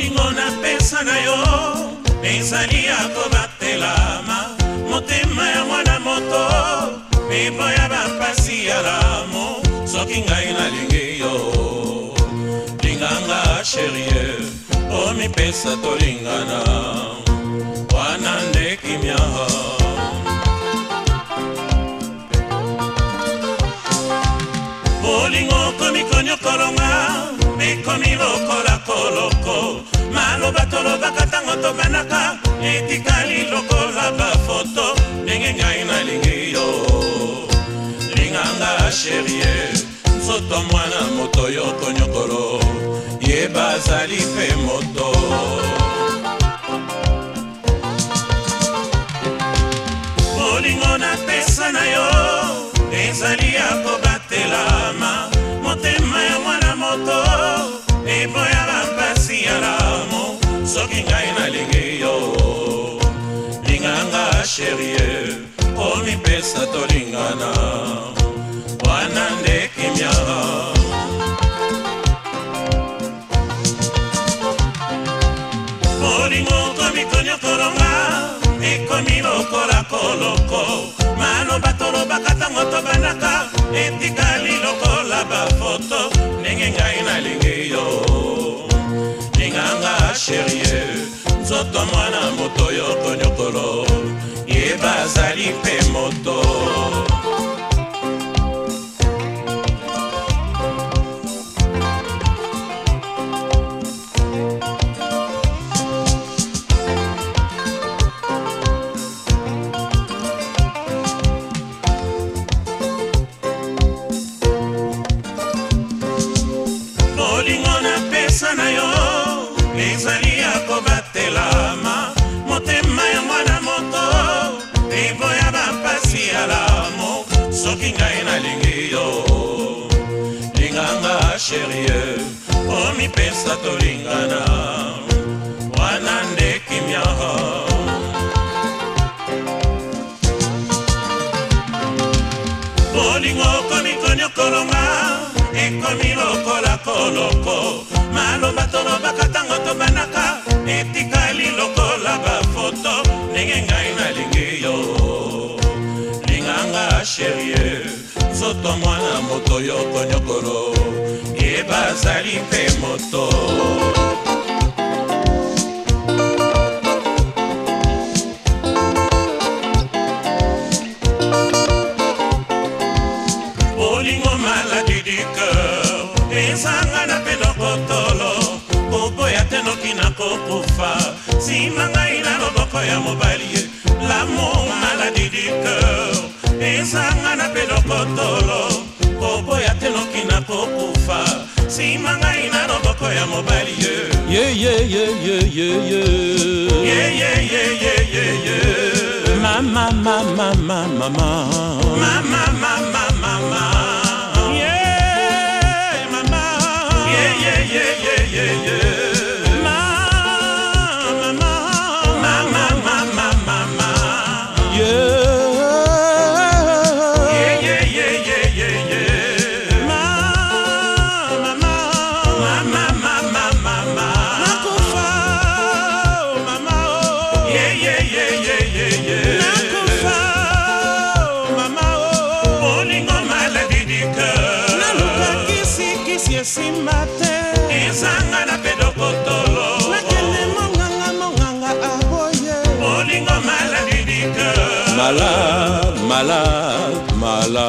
bolingo napesa na yo ezali ya kobatelama motema ya mwana moto mebo ya bampasi ya lamo soki ngai nalingi yo linganga sherie o mipesa tolingana wana nde kimia bolingo okomi konyokolonga mekomi lokola koloko maloba tolobaka ntango tobanaka etikali lokola bafoto ndenge ngai nalingi yo linganga sherie nzoto mwana moto yo konyokolo ye bazali mpe moto bolingo napesa na yo ezali ya kobatelama soki ngai nalingi yo linganga sherie po mipesa tolingana wana nde kimia molingo okomi konyokolonga ekomi lokola koloko maloba tolobaka ntango tobandaka etikali sherie nzoto mwana moto yoko nyokolo yeba azali mpe moto molingo na mpe ezali ya kobatelama motema ya mwana moto libo ya bapasi ya lamo soki ngai nalingi yo linganga sherie po mipesa tolingana wana nde kimia bolingo okomi koni okolonga ekomi lokola koloko tolobaka ntango tobanaka etikali lokola bafoto ndenge ngai nalingi yo linganga sherie nzoto mwana moto yo konyokolo ye bazali mpe moto kufa nsima ngai na loboko ya mobali ye lamour maladi du cœur ezanga na pe lokotolo koboya te noki na kokufa nsima ngai na loboko ya mobali ye mama mama mama mama mama esangana mpe dokotolo nakelemonganga monganga aboye ah, molingo malali dika mala mala mala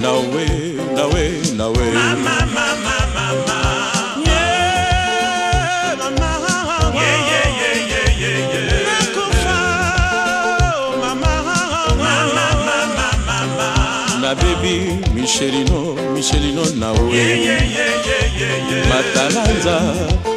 nawe nawe nawe mama, mama, mama. Yeah, mama, mama. Yeah, yeah, yeah, yeah, yeah, yeah. Nakufa, oh, mama, mama, mama, mama. Na baby, Michelino, Michelino nawe. Yeah, yeah, yeah, yeah, yeah, yeah. Matalanza.